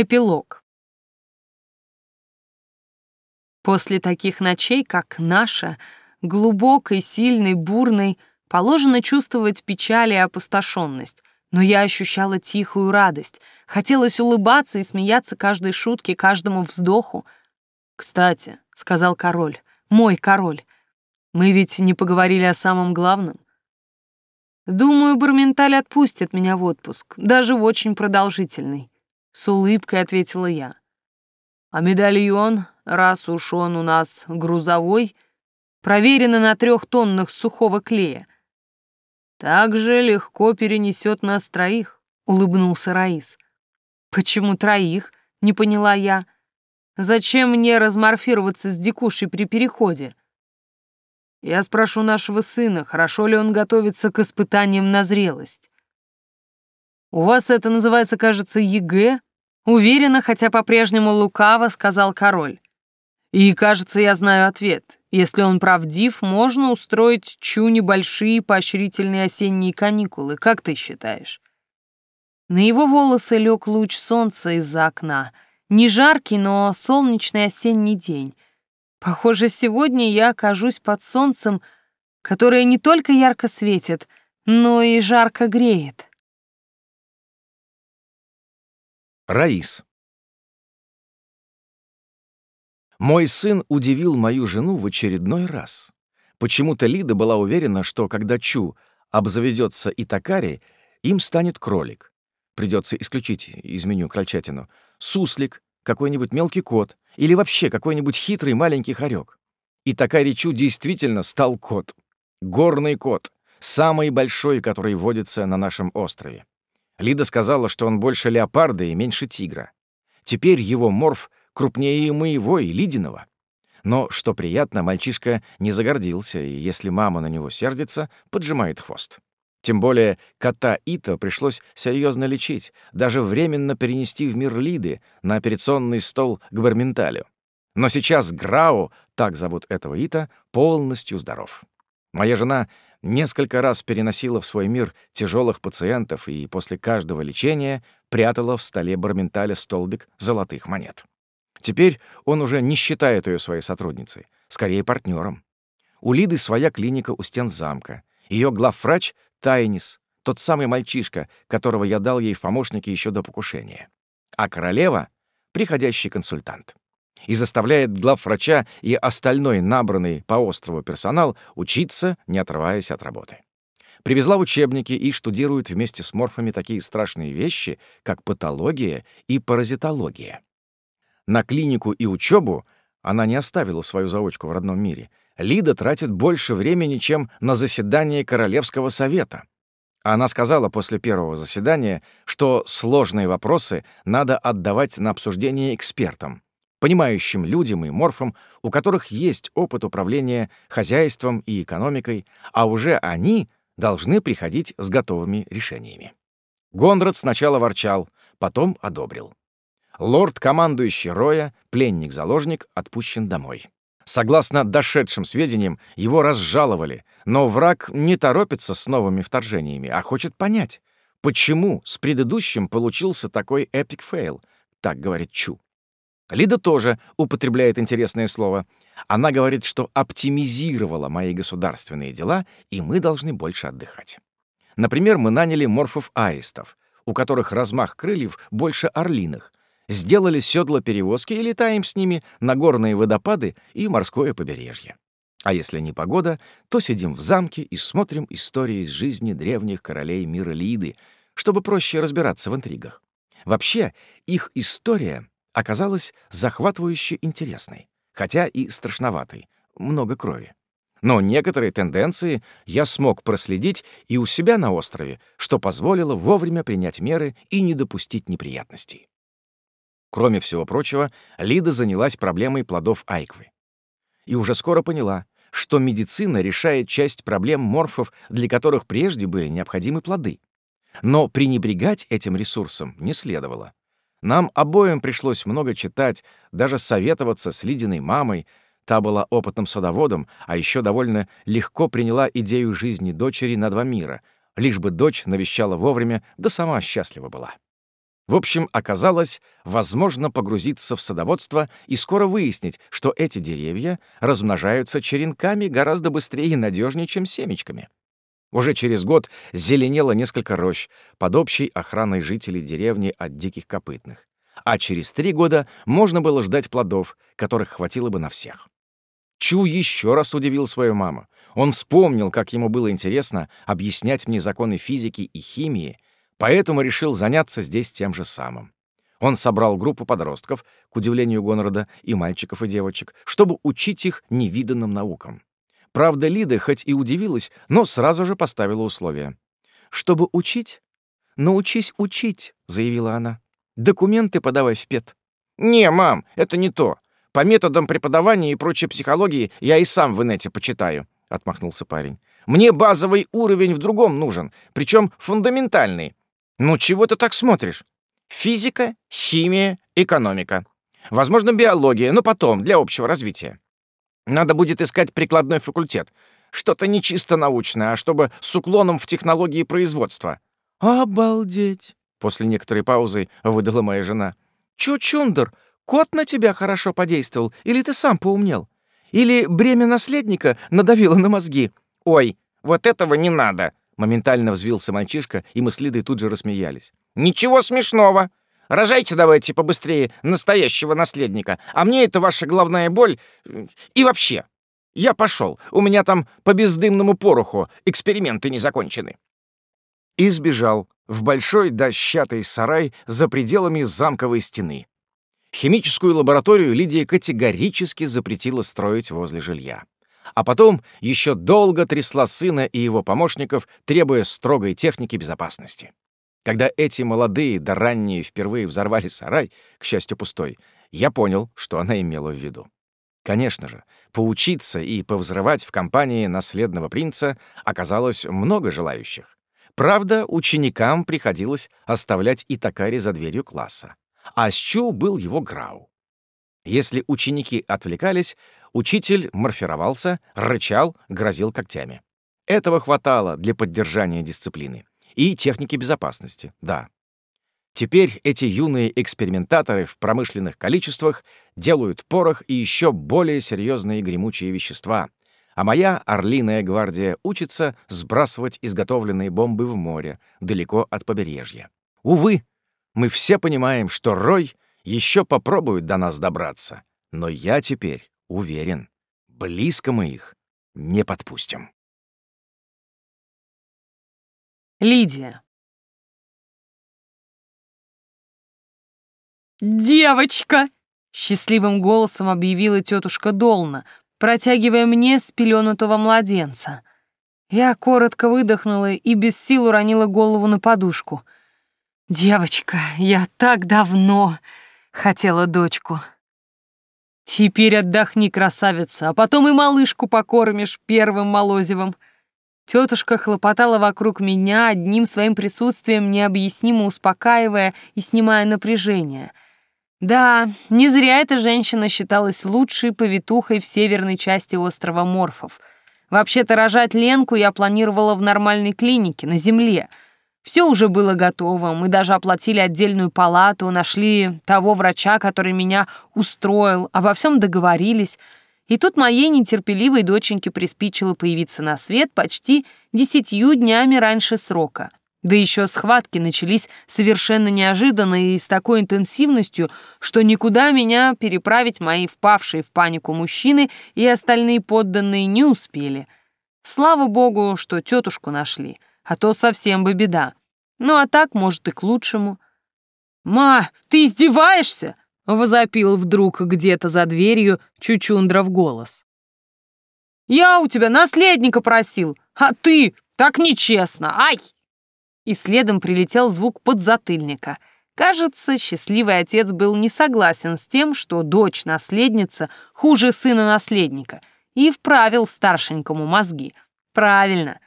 Эпилог. После таких ночей, как наша, глубокой, сильной, бурной, положено чувствовать печаль и опустошенность, но я ощущала тихую радость, хотелось улыбаться и смеяться каждой шутке, каждому вздоху. «Кстати», — сказал король, — «мой король, мы ведь не поговорили о самом главном. Думаю, Барменталь отпустит меня в отпуск, даже в очень продолжительный. С улыбкой ответила я. А медальон, раз уж он у нас грузовой, проверено на трех тоннах сухого клея, также легко перенесет нас троих, улыбнулся Раис. Почему троих? Не поняла я. Зачем мне разморфироваться с дикушей при переходе? Я спрошу нашего сына, хорошо ли он готовится к испытаниям на зрелость. У вас это называется, кажется, ЕГЭ? Уверенно, хотя по-прежнему лукаво, сказал король. И, кажется, я знаю ответ. Если он правдив, можно устроить Чу небольшие поощрительные осенние каникулы. Как ты считаешь? На его волосы лег луч солнца из-за окна. Не жаркий, но солнечный осенний день. Похоже, сегодня я окажусь под солнцем, которое не только ярко светит, но и жарко греет. Раис. Мой сын удивил мою жену в очередной раз. Почему-то Лида была уверена, что когда Чу обзаведется Итакари, им станет кролик. Придется исключить из меню крольчатину. Суслик, какой-нибудь мелкий кот или вообще какой-нибудь хитрый маленький хорек. И Такари Чу действительно стал кот. Горный кот, самый большой, который водится на нашем острове. Лида сказала, что он больше леопарда и меньше тигра. Теперь его морф крупнее моего и Лидиного. Но, что приятно, мальчишка не загордился, и если мама на него сердится, поджимает хвост. Тем более кота Ита пришлось серьезно лечить, даже временно перенести в мир Лиды на операционный стол к Барменталю. Но сейчас Грау, так зовут этого Ита, полностью здоров. Моя жена несколько раз переносила в свой мир тяжелых пациентов и после каждого лечения прятала в столе Барменталя столбик золотых монет. Теперь он уже не считает ее своей сотрудницей, скорее партнером. У Лиды своя клиника у стен замка. Ее главврач — Тайнис, тот самый мальчишка, которого я дал ей в помощники еще до покушения. А королева — приходящий консультант. И заставляет главврача и остальной набранный по острову персонал учиться, не отрываясь от работы. Привезла учебники и штудирует вместе с морфами такие страшные вещи, как патология и паразитология. На клинику и учебу она не оставила свою заочку в родном мире. Лида тратит больше времени, чем на заседание Королевского совета. Она сказала после первого заседания, что сложные вопросы надо отдавать на обсуждение экспертам, понимающим людям и морфам, у которых есть опыт управления хозяйством и экономикой, а уже они должны приходить с готовыми решениями. Гонрад сначала ворчал, потом одобрил. Лорд-командующий Роя, пленник-заложник, отпущен домой. Согласно дошедшим сведениям, его разжаловали, но враг не торопится с новыми вторжениями, а хочет понять, почему с предыдущим получился такой epic fail, так говорит Чу. Лида тоже употребляет интересное слово. Она говорит, что оптимизировала мои государственные дела, и мы должны больше отдыхать. Например, мы наняли морфов-аистов, у которых размах крыльев больше орлиных, сделали седла перевозки и летаем с ними на горные водопады и морское побережье. А если непогода, то сидим в замке и смотрим истории из жизни древних королей мира Лиды, чтобы проще разбираться в интригах. Вообще, их история оказалась захватывающе интересной, хотя и страшноватой, много крови. Но некоторые тенденции я смог проследить и у себя на острове, что позволило вовремя принять меры и не допустить неприятностей. Кроме всего прочего, Лида занялась проблемой плодов айквы. И уже скоро поняла, что медицина решает часть проблем морфов, для которых прежде были необходимы плоды. Но пренебрегать этим ресурсом не следовало. Нам обоим пришлось много читать, даже советоваться с Лидиной мамой. Та была опытным садоводом, а еще довольно легко приняла идею жизни дочери на два мира, лишь бы дочь навещала вовремя, да сама счастлива была. В общем, оказалось, возможно погрузиться в садоводство и скоро выяснить, что эти деревья размножаются черенками гораздо быстрее и надежнее, чем семечками. Уже через год зеленело несколько рощ под общей охраной жителей деревни от диких копытных. А через три года можно было ждать плодов, которых хватило бы на всех. Чу еще раз удивил свою маму. Он вспомнил, как ему было интересно объяснять мне законы физики и химии, поэтому решил заняться здесь тем же самым. Он собрал группу подростков, к удивлению Гонорода, и мальчиков, и девочек, чтобы учить их невиданным наукам. Правда, Лида хоть и удивилась, но сразу же поставила условия. «Чтобы учить? Научись учить», — заявила она. «Документы подавай в ПЕТ». «Не, мам, это не то. По методам преподавания и прочей психологии я и сам в инете почитаю», — отмахнулся парень. «Мне базовый уровень в другом нужен, причем фундаментальный. Ну чего ты так смотришь? Физика, химия, экономика. Возможно, биология, но потом, для общего развития. Надо будет искать прикладной факультет. Что-то не чисто научное, а чтобы с уклоном в технологии производства. «Обалдеть!» — после некоторой паузы выдала моя жена. «Чё, Чундер, кот на тебя хорошо подействовал, или ты сам поумнел? Или бремя наследника надавило на мозги?» «Ой, вот этого не надо!» Моментально взвился мальчишка, и мы с Лидой тут же рассмеялись. «Ничего смешного. Рожайте давайте побыстрее настоящего наследника, а мне это ваша головная боль и вообще. Я пошел, у меня там по бездымному пороху эксперименты не закончены». И сбежал в большой дощатый сарай за пределами замковой стены. Химическую лабораторию Лидия категорически запретила строить возле жилья. А потом еще долго трясла сына и его помощников, требуя строгой техники безопасности. Когда эти молодые да ранние впервые взорвали сарай, к счастью, пустой, я понял, что она имела в виду. Конечно же, поучиться и повзрывать в компании наследного принца оказалось много желающих. Правда, ученикам приходилось оставлять Итакари за дверью класса. А Счу был его грау. Если ученики отвлекались, учитель морфировался, рычал, грозил когтями. Этого хватало для поддержания дисциплины. И техники безопасности, да. Теперь эти юные экспериментаторы в промышленных количествах делают порох и еще более серьезные гремучие вещества, а моя орлиная гвардия учится сбрасывать изготовленные бомбы в море, далеко от побережья. Увы, мы все понимаем, что Рой еще попробует до нас добраться, но я теперь уверен, близко мы их не подпустим. Лидия. «Девочка!» — счастливым голосом объявила тетушка Долна, протягивая мне спеленутого младенца. Я коротко выдохнула и без сил уронила голову на подушку. «Девочка, я так давно хотела дочку». «Теперь отдохни, красавица, а потом и малышку покормишь первым молозивом», Тетушка хлопотала вокруг меня, одним своим присутствием необъяснимо успокаивая и снимая напряжение. Да, не зря эта женщина считалась лучшей повитухой в северной части острова Морфов. Вообще-то рожать Ленку я планировала в нормальной клинике, на земле. Все уже было готово, мы даже оплатили отдельную палату, нашли того врача, который меня устроил, обо всем договорились — и тут моей нетерпеливой доченьке приспичило появиться на свет почти десятью днями раньше срока. Да еще схватки начались совершенно неожиданно и с такой интенсивностью, что никуда меня переправить мои впавшие в панику мужчины и остальные подданные не успели. Слава богу, что тетушку нашли, а то совсем бы беда. Ну а так, может, и к лучшему. «Ма, ты издеваешься?» Возопил вдруг где-то за дверью Чучундров голос. «Я у тебя наследника просил, а ты так нечестно, ай!» И следом прилетел звук подзатыльника. Кажется, счастливый отец был не согласен с тем, что дочь-наследница хуже сына-наследника, и вправил старшенькому мозги. Правильно.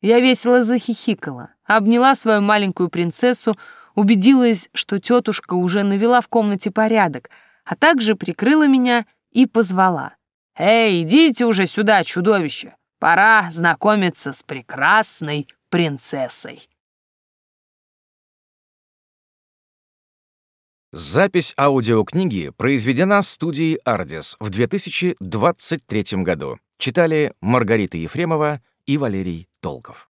Я весело захихикала, обняла свою маленькую принцессу, убедилась, что тетушка уже навела в комнате порядок, а также прикрыла меня и позвала. «Эй, идите уже сюда, чудовище! Пора знакомиться с прекрасной принцессой!» Запись аудиокниги произведена студией «Ардис» в 2023 году. Читали Маргарита Ефремова и Валерий Толков.